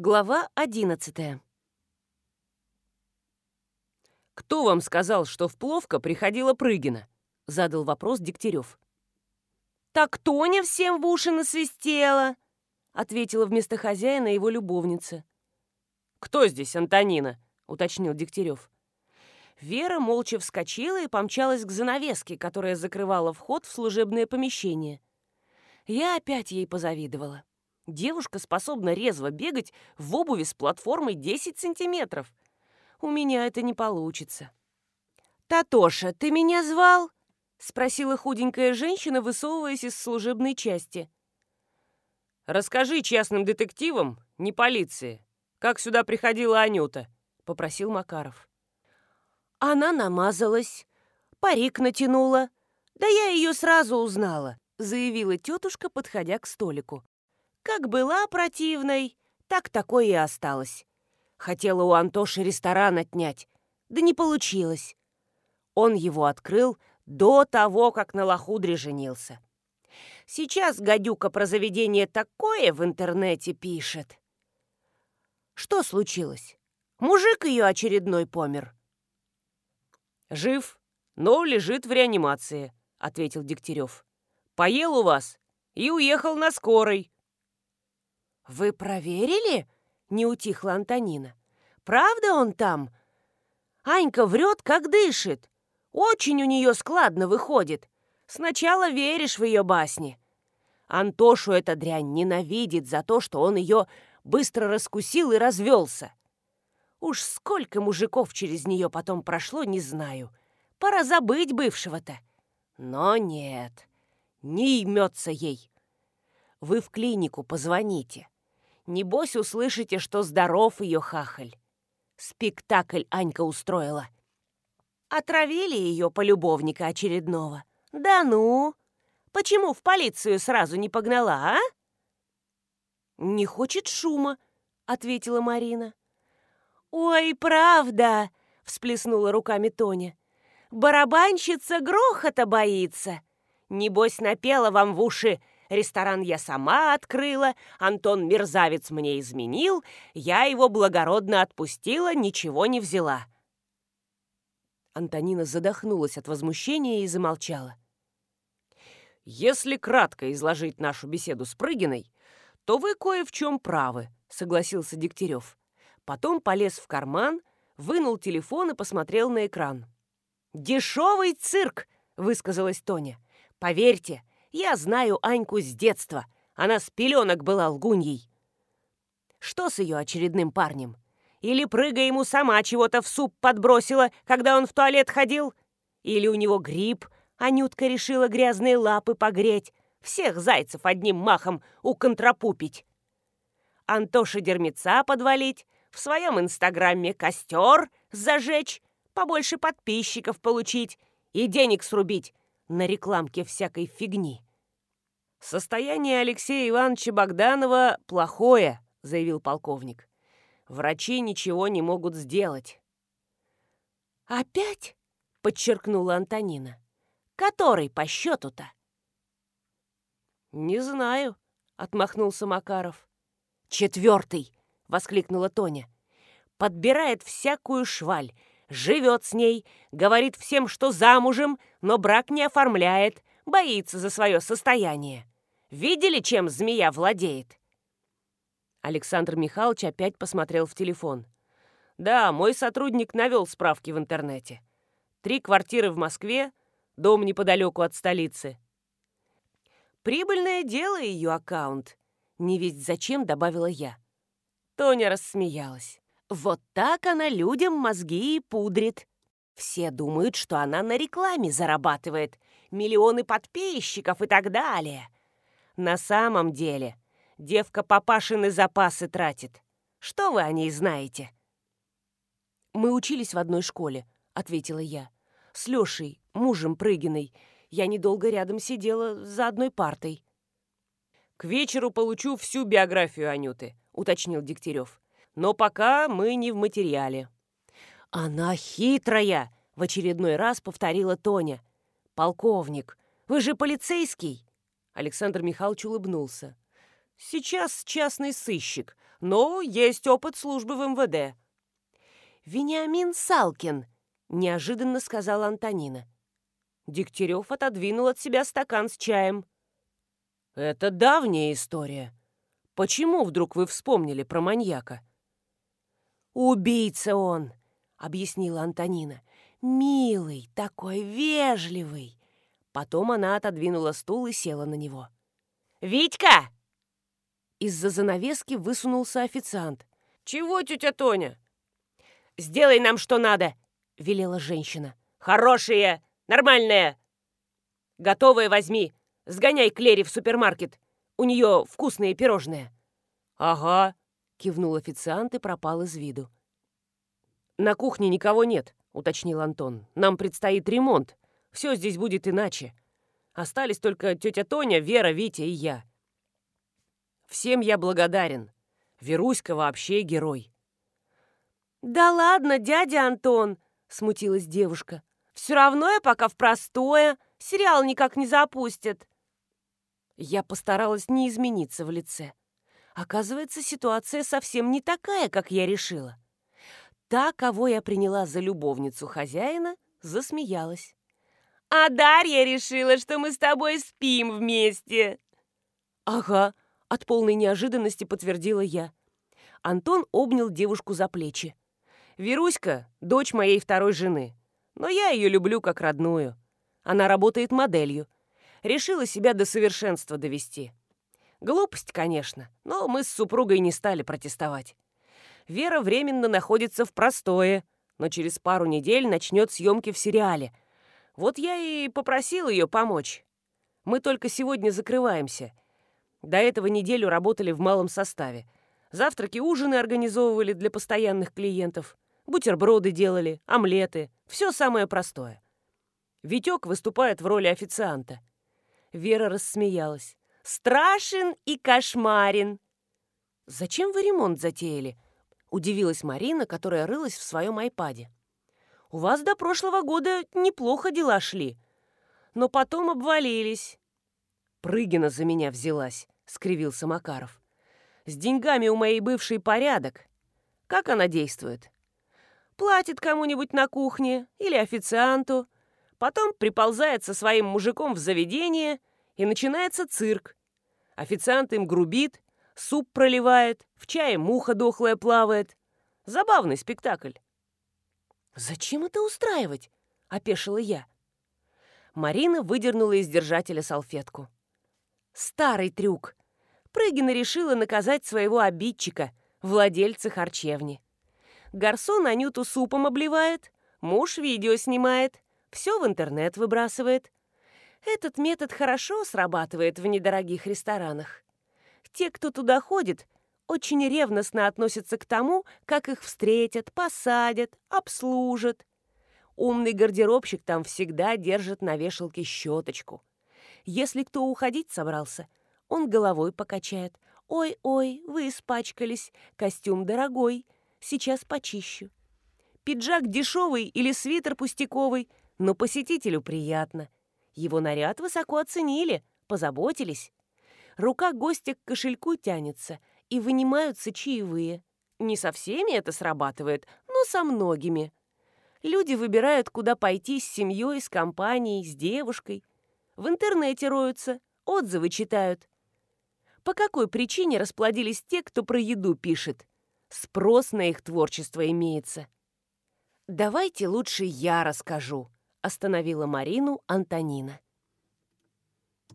Глава одиннадцатая. «Кто вам сказал, что в Пловка приходила Прыгина?» — задал вопрос Дегтярев. «Так Тоня всем в уши насвистела!» — ответила вместо хозяина его любовница. «Кто здесь Антонина?» — уточнил Дегтярев. Вера молча вскочила и помчалась к занавеске, которая закрывала вход в служебное помещение. Я опять ей позавидовала. Девушка способна резво бегать в обуви с платформой 10 сантиметров. У меня это не получится. «Татоша, ты меня звал?» — спросила худенькая женщина, высовываясь из служебной части. «Расскажи частным детективам, не полиции, как сюда приходила Анюта», — попросил Макаров. Она намазалась, парик натянула. Да я ее сразу узнала, заявила тетушка, подходя к столику. Как была противной, так такой и осталась. Хотела у Антоши ресторан отнять, да не получилось. Он его открыл до того, как на Лохудре женился. Сейчас гадюка про заведение такое в интернете пишет. Что случилось? Мужик ее очередной помер. «Жив, но лежит в реанимации», — ответил Дегтярев. «Поел у вас и уехал на скорой». «Вы проверили?» — не утихла Антонина. «Правда он там? Анька врет, как дышит. Очень у нее складно выходит. Сначала веришь в ее басни. Антошу эта дрянь ненавидит за то, что он ее быстро раскусил и развелся. Уж сколько мужиков через нее потом прошло, не знаю. Пора забыть бывшего-то. Но нет, не имется ей. Вы в клинику позвоните. Небось услышите, что здоров ее хахаль. Спектакль Анька устроила. Отравили ее полюбовника очередного. Да ну! Почему в полицию сразу не погнала, а? «Не хочет шума», — ответила Марина. «Ой, правда!» — всплеснула руками Тоня. «Барабанщица грохота боится. Небось, напела вам в уши Ресторан я сама открыла, Антон мерзавец мне изменил, я его благородно отпустила, ничего не взяла». Антонина задохнулась от возмущения и замолчала. «Если кратко изложить нашу беседу с Прыгиной, то вы кое в чем правы», — согласился Дегтярев. Потом полез в карман, вынул телефон и посмотрел на экран. «Дешевый цирк!» — высказалась Тоня. «Поверьте, я знаю Аньку с детства. Она с пеленок была лгуньей. Что с ее очередным парнем? Или прыгая ему сама чего-то в суп подбросила, когда он в туалет ходил? Или у него грипп, Анютка решила грязные лапы погреть, всех зайцев одним махом уконтрапупить? Антоша дермеца подвалить, в своем инстаграме костер зажечь, побольше подписчиков получить и денег срубить, на рекламке всякой фигни. «Состояние Алексея Ивановича Богданова плохое», — заявил полковник. «Врачи ничего не могут сделать». «Опять?» — подчеркнула Антонина. «Который по счету-то?» «Не знаю», — отмахнулся Макаров. «Четвертый!» — воскликнула Тоня. «Подбирает всякую шваль, живет с ней, говорит всем, что замужем, но брак не оформляет, боится за свое состояние. Видели, чем змея владеет?» Александр Михайлович опять посмотрел в телефон. «Да, мой сотрудник навел справки в интернете. Три квартиры в Москве, дом неподалеку от столицы». «Прибыльное дело ее аккаунт», — не ведь зачем добавила я. Тоня рассмеялась. Вот так она людям мозги и пудрит. Все думают, что она на рекламе зарабатывает, миллионы подписчиков и так далее. На самом деле девка папашины запасы тратит. Что вы о ней знаете?» «Мы учились в одной школе», — ответила я. «С Лешей, мужем Прыгиной. Я недолго рядом сидела за одной партой». «К вечеру получу всю биографию Анюты», — уточнил Дегтярев. Но пока мы не в материале». «Она хитрая!» — в очередной раз повторила Тоня. «Полковник, вы же полицейский!» Александр Михайлович улыбнулся. «Сейчас частный сыщик, но есть опыт службы в МВД». «Вениамин Салкин», — неожиданно сказала Антонина. Дегтярев отодвинул от себя стакан с чаем. «Это давняя история. Почему вдруг вы вспомнили про маньяка?» «Убийца он», — объяснила Антонина. «Милый, такой вежливый». Потом она отодвинула стул и села на него. «Витька!» Из-за занавески высунулся официант. «Чего, тетя Тоня?» «Сделай нам, что надо!» — велела женщина. «Хорошие! Нормальные!» «Готовые возьми! Сгоняй к Лере в супермаркет! У нее вкусные пирожные!» «Ага!» — кивнул официант и пропал из виду. «На кухне никого нет», — уточнил Антон. «Нам предстоит ремонт. Все здесь будет иначе. Остались только тетя Тоня, Вера, Витя и я. Всем я благодарен. Веруська вообще герой». «Да ладно, дядя Антон!» — смутилась девушка. «Все равно я пока в простое. Сериал никак не запустят». Я постаралась не измениться в лице. Оказывается, ситуация совсем не такая, как я решила. Та, кого я приняла за любовницу хозяина, засмеялась. «А Дарья решила, что мы с тобой спим вместе!» «Ага», — от полной неожиданности подтвердила я. Антон обнял девушку за плечи. «Веруська — дочь моей второй жены, но я ее люблю как родную. Она работает моделью. Решила себя до совершенства довести. Глупость, конечно, но мы с супругой не стали протестовать. Вера временно находится в простое, но через пару недель начнет съемки в сериале. Вот я и попросил ее помочь. Мы только сегодня закрываемся. До этого неделю работали в малом составе. Завтраки, ужины организовывали для постоянных клиентов. Бутерброды делали, омлеты. Все самое простое. Витек выступает в роли официанта. Вера рассмеялась страшен и кошмарен. «Зачем вы ремонт затеяли?» — удивилась Марина, которая рылась в своем айпаде. «У вас до прошлого года неплохо дела шли, но потом обвалились». «Прыгина за меня взялась», — скривился Макаров. «С деньгами у моей бывшей порядок. Как она действует?» «Платит кому-нибудь на кухне или официанту, потом приползает со своим мужиком в заведение, и начинается цирк. Официант им грубит, суп проливает, в чае муха дохлая плавает. Забавный спектакль. «Зачем это устраивать?» — опешила я. Марина выдернула из держателя салфетку. Старый трюк. Прыгина решила наказать своего обидчика, владельца харчевни. Гарсон Анюту супом обливает, муж видео снимает, все в интернет выбрасывает. Этот метод хорошо срабатывает в недорогих ресторанах. Те, кто туда ходит, очень ревностно относятся к тому, как их встретят, посадят, обслужат. Умный гардеробщик там всегда держит на вешалке щеточку. Если кто уходить собрался, он головой покачает. «Ой-ой, вы испачкались, костюм дорогой, сейчас почищу». Пиджак дешевый или свитер пустяковый, но посетителю приятно – его наряд высоко оценили, позаботились. Рука гостя к кошельку тянется, и вынимаются чаевые. Не со всеми это срабатывает, но со многими. Люди выбирают, куда пойти с семьей, с компанией, с девушкой. В интернете роются, отзывы читают. По какой причине расплодились те, кто про еду пишет? Спрос на их творчество имеется. «Давайте лучше я расскажу», остановила Марину Антонина.